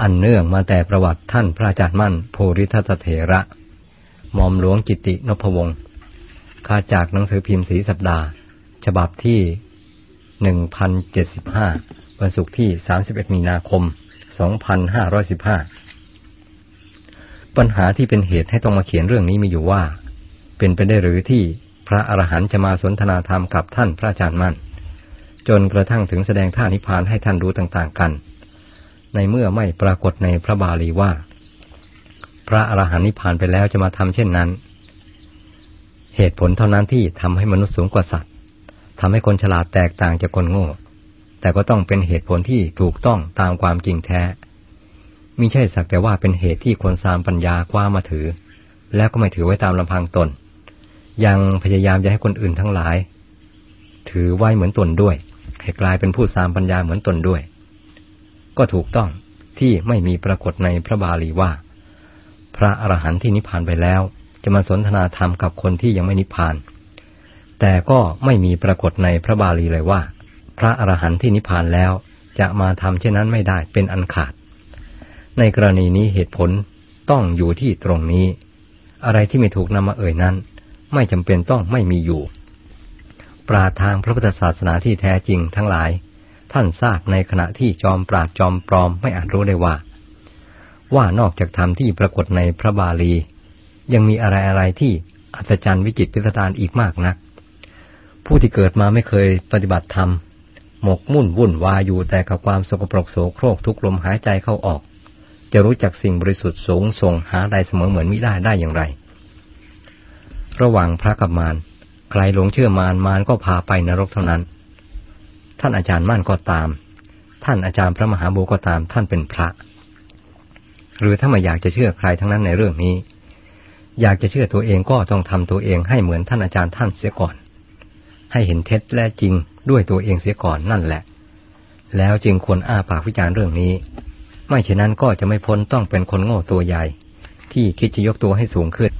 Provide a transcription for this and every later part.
อันเนื่องมาแต่ประวัติท่านพระอาจารย์มั่นโพริทัตเถระหมอมหลวงกิตินพวงศ์ค่าจากหนังสือพิมพ์สีสัปดาห์ ฉบับที่หนึ่งพันเจ็ดสิบห้าวันศุกร์ที่สามสิบเอ็ดมีนาคมสองพันห้าร้อยสิบห้าปัญหาที่เป็นเหตุให้ต้องมาเขียนเรื่องนี้มีอยู่ว่า เป็นไปได้หรือที่พระอรหันต์จะมาสนทนาธรรมกับท่านพระอาจารย์มั่น จนกระทั่งถึงแสดงท่านิพพานให้ท่านรู้ต่าง ๆ กัน ในเมื่อไม่ปรากฏในพระบาลีว่า พระอรหันต์นิพพานไปแล้วจะมาทำเช่นนั้น เหตุผลเท่านั้นที่ทำให้มนุษย์สูงกว่าสัตว์ทำให้คนฉลาดแตกต่างจากคนโง่ แต่ก็ต้องเป็นเหตุผลที่ถูกต้องตามความจริงแท้มิใช่สักแต่ว่าเป็นเหตุที่คนสามปัญญากว่ามาถือ แล้วก็ไม่ถือไว้ตามลำพังตน ยังพยายามจะให้คนอื่นทั้งหลาย ถือไว้เหมือนตนด้วยให้กลายเป็นผู้สามปัญญาเหมือนตนด้วย ก็ถูกต้องที่ไม่มีปรากฏในพระบาลีว่า พระอรหันต์ที่นิพพานไปแล้ว จะมาสนทนาธรรมกับคนที่ยังไม่นิพพาน แต่ก็ไม่มีปรากฏในพระบาลีเลยว่า พระอรหันต์ที่นิพพานแล้ว จะมาทำเช่นนั้นไม่ได้เป็นอันขาด ในกรณีนี้เหตุผลต้องอยู่ที่ตรงนี้ อะไรที่ไม่ถูกนำมาเอ่ยนั้น ไม่จำเป็นต้องไม่มีอยู่ ปราทางพระพุทธศาสนาที่แท้จริงทั้งหลาย ท่านทราบในขณะที่จอมปราดจอมปลอมไม่อาจรู้ได้ว่า ว่านอกจากธรรมที่ปรากฏในพระบาลี ยังมีอะไรอะไรที่อัศจรรย์วิจิตพิสดารอีกมากนัก ผู้ที่เกิดมาไม่เคยปฏิบัติธรรมหมกมุ่นวุ่นวายอยู่แต่กับความสกปรกโสโครกทุกลมหายใจเข้าออก จะรู้จักสิ่งบริสุทธิ์สูงส่งหาใดเสมอเหมือนมิได้ได้อย่างไร ระหว่างพระกับมารใครหลงเชื่อมารมารก็พาไปนรกเท่านั้น ท่านอาจารย์มั่นก็ตาม ท่านอาจารย์พระมหาบูก็ตาม ท่านเป็นพระ หรือถ้าไม่อยากจะเชื่อใครทั้งนั้นในเรื่องนี้ อยากจะเชื่อตัวเองก็ต้องทำตัวเองให้เหมือนท่านอาจารย์ท่านเสียก่อน ให้เห็นเท็จและจริงด้วยตัวเองเสียก่อนนั่นแหละ แล้วจึงควรอ้าปากวิจารณ์เรื่องนี้ ไม่เช่นนั้นก็จะไม่พ้นต้องเป็นคนโง่ตัวใหญ่ ที่คิดจะยกตัวให้สูงขึ้น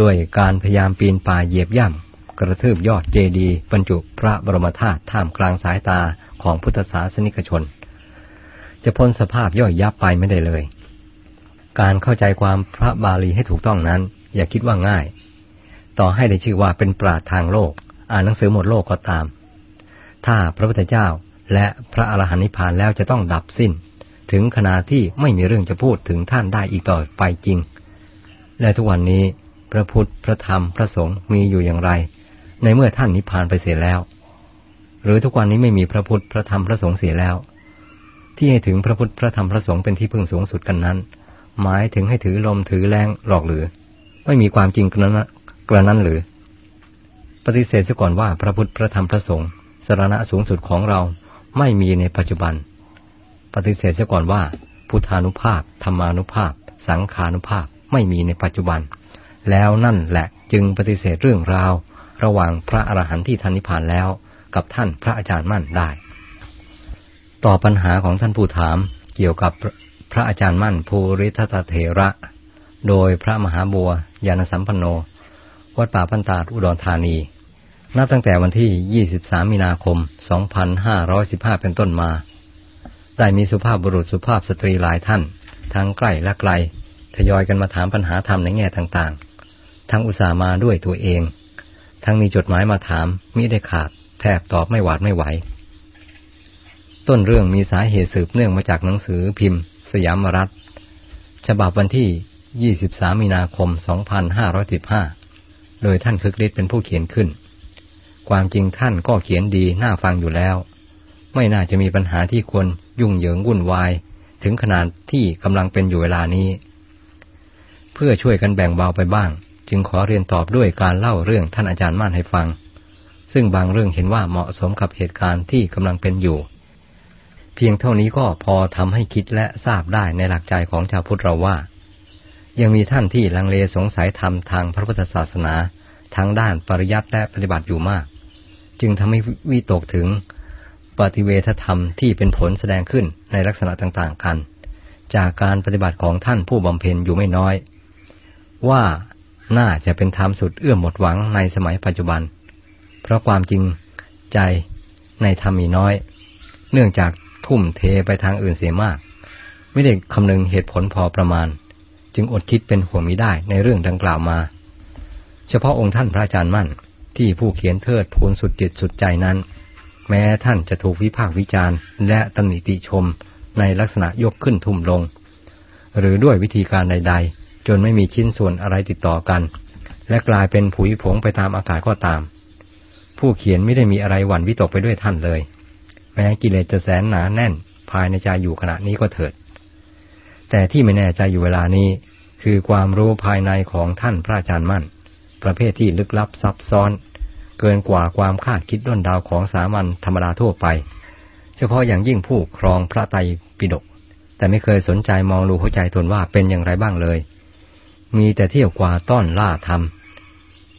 ด้วยการพยายามปีนป่ายเหยียบย่ำ กระทืบยอดเจดีย์บรรจุพระบรมธาตุท่ามกลางสายตาของพุทธศาสนิกชน จะพ้นสภาพย่อยยับไปไม่ได้เลย การเข้าใจความพระบาลีให้ถูกต้องนั้น อย่าคิดว่าง่าย ต่อให้ได้ชื่อว่าเป็นปราทางโลก อ่านหนังสือหมดโลกก็ตาม ถ้าพระพุทธเจ้าและพระอรหันต์นิพพานแล้วจะต้องดับสิ้น ถึงขนาดที่ไม่มีเรื่องจะพูดถึงท่านได้อีกต่อไปจริง และทุกวันนี้พระพุทธ พระธรรม พระสงฆ์มีอยู่อย่างไร ในเมื่อท่านนิพพานไปเสียแล้ว หรือทุกวันนี้ไม่มีพระพุทธพระธรรมพระสงฆ์เสียแล้ว ที่ให้ถึงพระพุทธพระธรรมพระสงฆ์เป็นที่พึ่งสูงสุดกันนั้น หมายถึงให้ถือลมถือแรงหลอกหรือ ไม่มีความจริงกระนั้นกระนั้นหรือ ปฏิเสธซะก่อนว่าพระพุทธพระธรรมพระสงฆ์สารณะสูงสุดของเราไม่มีในปัจจุบัน ปฏิเสธเสียก่อนว่า พุทธานุภาพธรรมานุภาพ สังขานุภาพไม่มีในปัจจุบัน แล้วนั่นแหละจึงปฏิเสธเรื่องราว ระหว่างพระอรหันต์ที่ทันนิพพานแล้ว กับท่านพระอาจารย์มั่นได้ ต่อปัญหาของท่านผู้ถามเกี่ยวกับพระอาจารย์มั่นภูริทัตเถระ โดยพระมหาบัวยานสัมปันโน วัดป่าพันตาอุดรธานี นับตั้งแต่วันที่ 23 มีนาคม 2515 เป็นต้นมา ได้มีสุภาพบุรุษสุภาพสตรีหลายท่าน ทั้งใกล้และไกลทยอยกันมาถามปัญหาธรรมในแง่ต่างๆ ทั้งอุตส่ามาด้วยตัวเอง ทั้งมีจดหมายมาถามมิได้ขาด แทบตอบไม่หวาดไม่ไหว ต้นเรื่องมีสาเหตุสืบเนื่องมาจากหนังสือพิมพ์ สยามรัฐ ฉบับวันที่ 23 มีนาคม 2515 โดยท่านคึกฤทธิ์เป็นผู้เขียนขึ้น ความจริงท่านก็เขียนดีน่าฟังอยู่แล้ว ไม่น่าจะมีปัญหาที่ควรยุ่งเหยิงวุ่นวาย ถึงขนาดที่กำลังเป็นอยู่เวลานี้ เพื่อช่วยกันแบ่งเบาไปบ้าง จึงขอเรียนตอบด้วยการเล่าเรื่องท่านอาจารย์มั่นให้ฟัง ซึ่งบางเรื่องเห็นว่าเหมาะสมกับเหตุการณ์ที่กำลังเป็นอยู่ เพียงเท่านี้ก็พอทำให้คิดและทราบได้ในหลักใจของชาวพุทธเราว่า ยังมีท่านที่ลังเลสงสัยธรรมทางพระพุทธศาสนาทั้งด้านปริยัติและปฏิบัติอยู่มาก จึงทำให้วิตกถึงปฏิเวทธรรมที่เป็นผลแสดงขึ้นในลักษณะต่างๆกัน จากการปฏิบัติของท่านผู้บำเพ็ญอยู่ไม่น้อย ว่า น่าจะเป็นธรรมสุดเอื้อมหมดหวังในสมัยปัจจุบัน เพราะความจริงใจในธรรมมีน้อย เนื่องจากทุ่มเทไปทางอื่นเสียมาก ไม่ได้คำนึงเหตุผลพอประมาณ จึงอดคิดเป็นห่วงมิได้ในเรื่องดังกล่าวมา เฉพาะองค์ท่านพระอาจารย์มั่นที่ผู้เขียนเทิดทูนสุดจิตสุดใจนั้น แม้ท่านจะถูกวิพากษ์วิจารณ์ และตำหนิติชมในลักษณะยกขึ้นทุ่มลง หรือด้วยวิธีการใด ๆ จนไม่มีชิ้นส่วนอะไรติดต่อกัน และกลายเป็นผุยผงไปตามอากาศก็ตาม ผู้เขียนไม่ได้มีอะไรหวั่นวิตกไปด้วยท่านเลย แม้กิเลสจะแสนหนาแน่น ภายในใจอยู่ขณะนี้ก็เถิด แต่ที่ไม่แน่ใจอยู่เวลานี้ คือความรู้ภายในของท่านพระอาจารย์มั่น ประเภทที่ลึกลับซับซ้อน เกินกว่าความคาดคิดด้นดาวของสามัญธรรมดาทั่วไป เฉพาะอย่างยิ่งผู้ครองพระไตรปิฎกแต่ไม่เคยสนใจมองดูหัวใจตนว่าเป็นอย่างไรบ้างเลย มีแต่เที่ยวกว่าต้อนล่าธรรม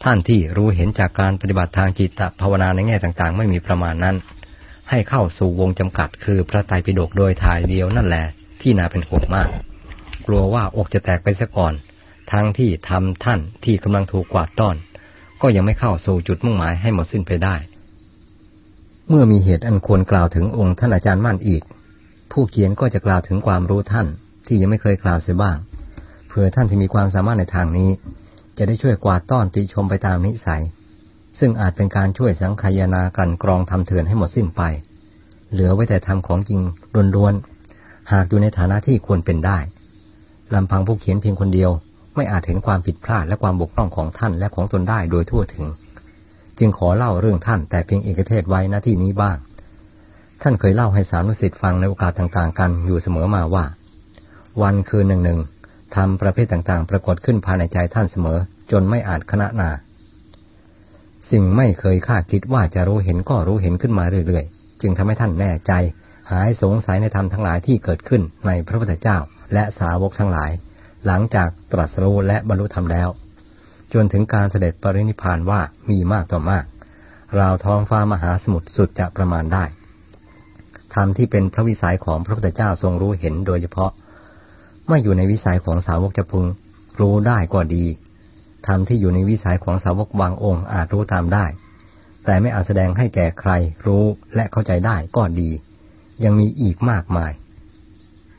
ท่านที่รู้เห็นจากการปฏิบัติทางจิตภาวนาในแง่ต่างๆ ไม่มีประมาณนั้น ให้เข้าสู่วงจำกัดคือพระไตรปิฎกโดยถ่ายเดียวนั่นแหละที่น่าเป็นห่วงมาก กลัวว่าอกจะแตกไปซะก่อน ทั้งที่ทำท่านที่กำลังถูกกวาดต้อน ก็ยังไม่เข้าสู่จุดมุ่งหมายให้หมดสิ้นไปได้ เมื่อมีเหตุอันควรกล่าวถึงองค์ท่านอาจารย์มั่นอีก ผู้เขียนก็จะกล่าวถึงความรู้ท่านที่ยังไม่เคยกล่าวเสียบ้าง เพื่อท่านที่มีความสามารถในทางนี้ จะได้ช่วยกวาดต้อนติชมไปตามนิสัย ซึ่งอาจเป็นการช่วยสังขยานากลั่นกรองทำเถื่อนให้หมดสิ้นไป เหลือไว้แต่ทำของจริงล้วนๆหากอยู่ในฐานะที่ควรเป็นได้ลำพังผู้เขียนเพียงคนเดียว ไม่อาจเห็นความผิดพลาดและความบกพร่องของท่านและของตนได้โดยทั่วถึง จึงขอเล่าเรื่องท่านแต่เพียงเอกเทศไว้หน้าที่นี้บ้าง ท่านเคยเล่าให้สานุสิทธิ์ฟังในโอกาสต่างๆ กันอยู่เสมอมาว่า วันคืนหนึ่งหนึ่ง ทำประเภทต่างๆ ปรากฏขึ้นภายในใจท่านเสมอ จนไม่อาจคณะนา สิ่งไม่เคยคาดคิดว่าจะรู้เห็นก็รู้เห็นขึ้นมาเรื่อยๆ จึงทำให้ท่านแน่ใจ หายสงสัยในธรรมทั้งหลายที่เกิดขึ้นในพระพุทธเจ้า และสาวกทั้งหลาย หลังจากตรัสรู้และบรรลุธรรมแล้ว จนถึงการเสด็จปรินิพานว่ามีมากต่อมากราวท้องฟ้ามหาสมุทรสุดจะประมาณได้ธรรมที่เป็นพระวิสัยของพระพุทธเจ้าทรงรู้เห็นโดยเฉพาะ ไม่อยู่ในวิสัยของสาวกจะพึง รู้ได้ก็ดีธรรมที่อยู่ในวิสัยของสาวกบางองค์อาจรู้ตามได้ แต่ไม่อาจแสดงให้แก่ใครรู้และเข้าใจได้ก็ดี ยังมีอีกมากมาย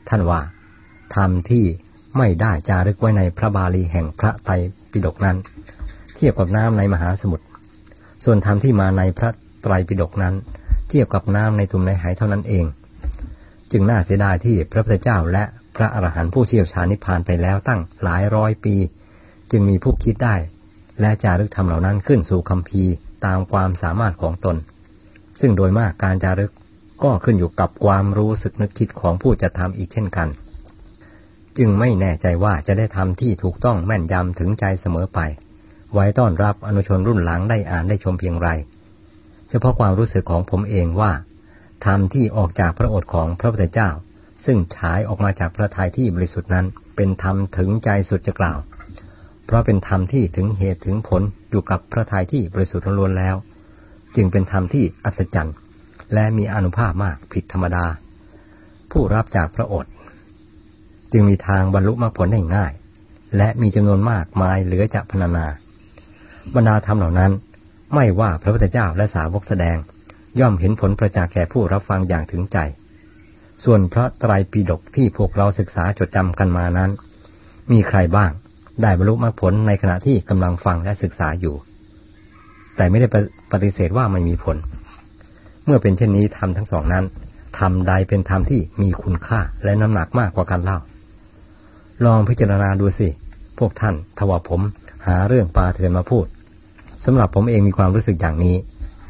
ท่านว่าธรรมที่ไม่ได้จารึกไว้ในพระบาลีแห่งพระไตรปิฎกนั้น เทียบกับน้ำในมหาสมุทรส่วนธรรมที่มาในพระไตรปิฎกนั้น เทียบกับน้ำในตุ่มในหายเท่านั้นเอง จึงน่าเสียดายที่พระพุทธเจ้าและ ระอรหันต์ผู้เชี่ยวชาญนิพพานไปแล้วตั้งหลายร้อยปี จึงมีผู้คิดได้ และจารึกธรรมเหล่านั้นขึ้นสู่คำพีตามความสามารถของตน ซึ่งโดยมากการจารึกก็ขึ้นอยู่กับความรู้สึกนึกคิดของผู้จะทำอีกเช่นกัน จึงไม่แน่ใจว่าจะได้ทำที่ถูกต้องแม่นยำถึงใจเสมอไป ไว้ต้อนรับอนุชนรุ่นหลังได้อ่านได้ชมเพียงไร เฉพาะความรู้สึกของผมเองว่าธรรมที่ออกจากพระโอษฐ์ของพระพุทธเจ้า ซึ่งฉายออกมาจากพระทัยที่บริสุทธิ์นั้น เป็นธรรมถึงใจสุดจะกล่าว เพราะเป็นธรรมที่ถึงเหตุถึงผลอยู่กับพระทัยที่บริสุทธิ์ล้วนแล้ว จึงเป็นธรรมที่อัศจรรย์และมีอนุภาพมากผิดธรรมดา ผู้รับจากพระโอษฐ์จึงมีทางบรรลุมรรคผลได้ง่าย และมีจำนวนมากมายเหลือจะพนานา บรรดาธรรมเหล่านั้น ไม่ว่าพระพุทธเจ้าและสาวกแสดง ย่อมเห็นผลประจักษ์แก่ผู้รับฟังอย่างถึงใจ ส่วนพระไตรปิฎกที่พวกเราศึกษาจดจำกันมานั้น มีใครบ้างได้บรรลุมรรคผลในขณะที่กำลังฟังและศึกษาอยู่ แต่ไม่ได้ปฏิเสธว่าไม่มีผล เมื่อเป็นเช่นนี้ทำทั้งสองนั้นทำใดเป็นธรรมที่มีคุณค่าและน้ำหนักมากกว่าการเล่า ลองพิจารณาดูสิ พวกท่านทว่าผมหาเรื่องปลาเถือนมาพูดสำหรับผมเองมีความรู้สึกอย่างนี้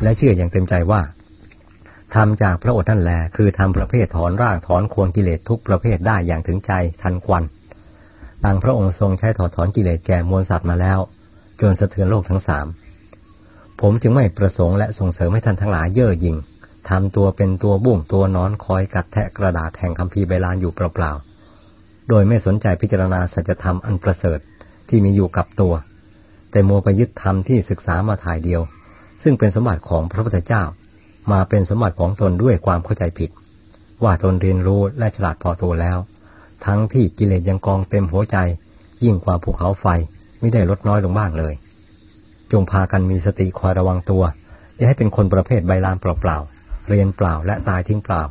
และเชื่ออย่างเต็มใจว่า ทำจากพระโอษฐ์นั่นแหละคือทำประเภทถอนร่างถอนโคนกิเลสทุกประเภทได้อย่างถึงใจทันควันดังพระองค์ทรงใช้ถอดถอนกิเลสแก่มวลสัตว์มาแล้ว จนสะเทือนโลกทั้งสามผมจึงไม่ประสงค์และส่งเสริมให้ท่านทั้งหลายเย่อหยิ่งทำตัวเป็นตัวบุ้งตัวนอนคอยกัดแทะกระดาษแห่งคำพีใบลานอยู่เปล่าๆ โดยไม่สนใจพิจารณาสัจธรรมอันประเสริฐที่มีอยู่กับตัว แต่มัวไปยึดธรรมที่ศึกษามาถ่ายเดียว ซึ่งเป็นสมบัติของพระพุทธเจ้า มาเป็นสมบัติของตนด้วยความเข้าใจผิด ว่าตนเรียนรู้และฉลาดพอตัวแล้ว ทั้งที่กิเลสยังกองเต็มหัวใจ ยิ่งกว่าภูเขาไฟไม่ได้ลดน้อยลงบ้างเลย จงพากันมีสติคอยระวังตัว อย่าให้เป็นคนประเภทใบลานเปล่าๆเรียนเปล่าและตายทิ้งเปล่า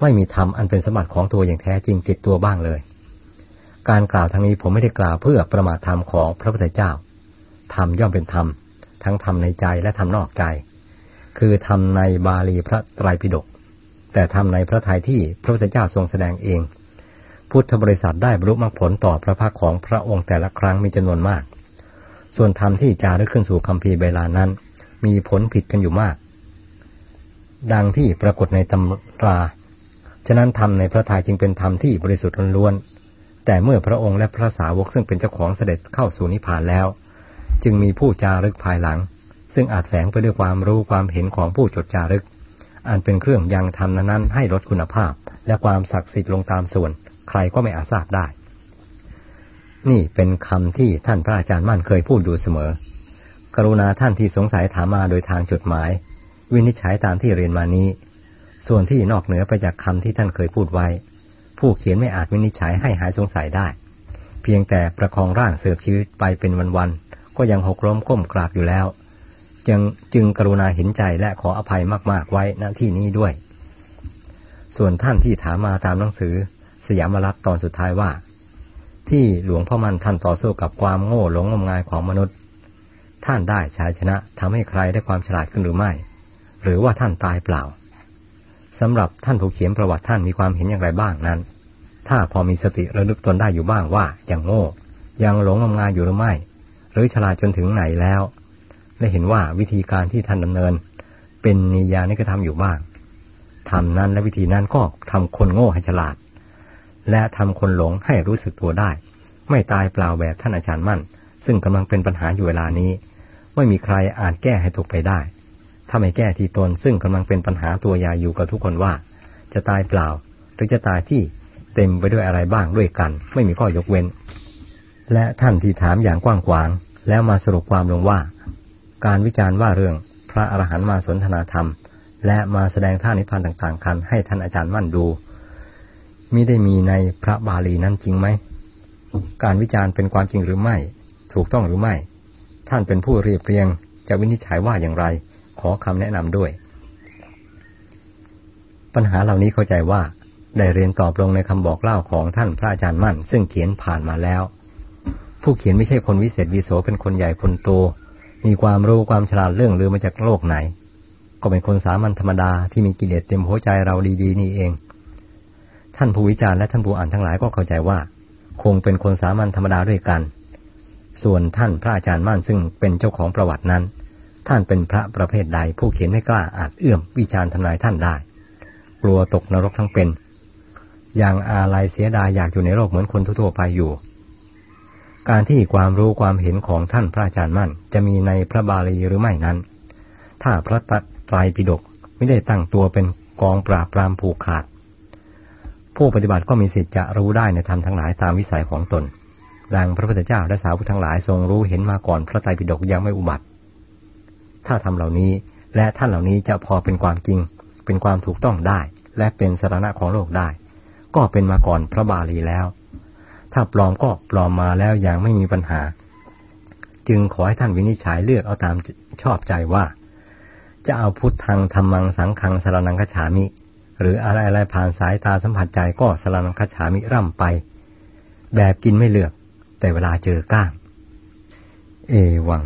ไม่มีธรรมอันเป็นสมบัติของตัวอย่างแท้จริงติดตัวบ้างเลย การกล่าวทางนี้ผมไม่ได้กล่าวเพื่อประมาทธรรมของพระพุทธเจ้าธรรมย่อมเป็นธรรมทั้งธรรมในใจและธรรมนอกใจ คือธรรมในบาลีพระไตรปิฎกแต่ธรรมในพระทัยที่พระพุทธเจ้าทรงแสดงเอง พุทธบริษัทได้บรรลุมรรคผลต่อพระภาคของพระองค์แต่ละครั้งมีจำนวนมาก ส่วนธรรมที่จารึกขึ้นสู่คำพีเวลานั้น มีผลผิดกันอยู่มาก ดังที่ปรากฏในตำราฉะนั้นธรรมในพระทัยจึงเป็นธรรมที่บริสุทธิ์ล้วนแต่เมื่อพระองค์และพระสาวกซึ่งเป็นเจ้าของเสด็จเข้าสู่นิพพานแล้ว จึงมีผู้จารึกภายหลัง ซึ่งอาจแฝงไปด้วยความรู้ความเห็นของผู้จดจารึก อันเป็นเครื่องยังธรรมนั้นให้ลดคุณภาพ และความศักดิ์สิทธิ์ลงตามส่วน ใครก็ไม่อาจทราบได้ นี่เป็นคำที่ท่านพระอาจารย์มั่นเคยพูดอยู่เสมอ กรุณาท่านที่สงสัยถามมาโดยทางจดหมาย วินิจฉัยตามที่เรียนมานี้ ส่วนที่นอกเหนือไปจากคำที่ท่านเคยพูดไว้ ผู้เขียนไม่อาจวินิจฉัยให้หายสงสัยได้ เพียงแต่ประคองร่างเสือบชีวิตไปเป็นวันๆก็ยังหกล้มก้มกราบอยู่แล้ว จึงจึงกรุณาเห็นใจและขออภัยมากๆไว้ณที่นี้ด้วย ส่วนท่านที่ถามมาตามหนังสือ สยามรัฐตอนสุดท้ายว่า ที่หลวงพ่อมันท่านต่อสู้กับความโง่หลงงมงายของมนุษย์ ท่านได้ชายชนะทำให้ใครได้ความฉลาดขึ้นหรือไม่ หรือว่าท่านตายเปล่าสำหรับท่านผู้เขียนประวัติท่านมีความเห็นอย่างไรบ้างนั้น ถ้าพอมีสติระลึกตนได้อยู่บ้างว่ายังโง่ ยังหลงงมงายอยู่หรือไม่ หรือฉลาดจนถึงไหนแล้ว และเห็นว่าวิธีการที่ท่านดำเนิน เป็นนิยานิกระทำอยู่บ้างทำนั้นและวิธีนั้นก็ทำคนโง่ให้ฉลาด และทำคนหลงให้รู้สึกตัวได้ ไม่ตายเปล่าแบบท่านอาจารย์มั่น ซึ่งกำลังเป็นปัญหาอยู่เวลานี้ ไม่มีใครอาจแก้ให้ถูกไปได้ ถ้าไม่แก้ที่ตนซึ่งกำลังเป็นปัญหาตัวยาอยู่กับทุกคนว่า จะตายเปล่า หรือจะตายที่เต็มไปด้วยอะไรบ้างด้วยกัน ไม่มีข้อยกเว้น และท่านที่ถามอย่างกว้างขวาง แล้วมาสรุปความลงว่า การวิจารณ์ว่าเรื่องพระอรหันต์มาสนทนาธรรม และมาแสดงท่านิพพานต่างๆ กันให้ท่านอาจารย์มั่นดูมิได้มีในพระบาลีนั้นจริงไหม การวิจารณ์เป็นความจริงหรือไม่ ถูกต้องหรือไม่ ท่านเป็นผู้เรียบเรียง จะวินิจฉัยว่าอย่างไร ขอคำแนะนำด้วย ปัญหาเหล่านี้เข้าใจว่า ได้เรียนตอบลงในคำบอกเล่าของท่านพระอาจารย์มั่น ซึ่งเขียนผ่านมาแล้ว ผู้เขียนไม่ใช่คนวิเศษวิโสเป็นคนใหญ่คนโต มีความรู้ความฉลาดเรื่องลือมาจากโลกไหน ก็เป็นคนสามัญธรรมดาที่มีกิเลสเต็มหัวใจเราดีๆ นี่เอง ท่านผู้วิจารณ์และท่านผู้อ่านทั้งหลายก็เข้าใจว่า คงเป็นคนสามัญธรรมดาด้วยกัน ส่วนท่านพระอาจารย์มั่นซึ่งเป็นเจ้าของประวัตินั้น ท่านเป็นพระประเภทใด ผู้เขียนไม่กล้าอาจเอื้อมวิจารณ์ทำนายท่านได้ กลัวตกนรกทั้งเป็น อย่างอาลัยเสียดายอยากอยู่ในโลกเหมือนคนทั่วไปอยู่ การที่ความรู้ความเห็นของท่านพระอาจารย์มั่น จะมีในพระบาลีหรือไม่นั้น ถ้าพระตัไตรปิฎกไม่ได้ตั้งตัวเป็นกองปราบปรามผูกขาด ผู้ปฏิบัติก็มีสิทธิ์จะรู้ได้ในธรรมทั้งหลายตามวิสัยของตนดังพระพุทธเจ้าและสาวผู้ทั้งหลายทรงรู้เห็นมาก่อนพระไตรปิฎกยังไม่อุบัติ ถ้าทำเหล่านี้และท่านเหล่านี้จะพอเป็นความจริง เป็นความถูกต้องได้ และเป็นสาระของโลกได้ ก็เป็นมาก่อนพระบาลีแล้ว ถ้าปลอมก็ปลอมมาแล้วอย่างไม่มีปัญหา จึงขอให้ท่านวินิจฉัยเลือกเอาตามชอบใจว่า จะเอาพุทธังธรรมังสังขังสารนังคฉามิ หรืออะไรอะไรผ่านสายตาสัมผัสใจก็สารนังคฉามิร่ำไป แบบกินไม่เลือก แต่เวลาเจอก้าง เอวัง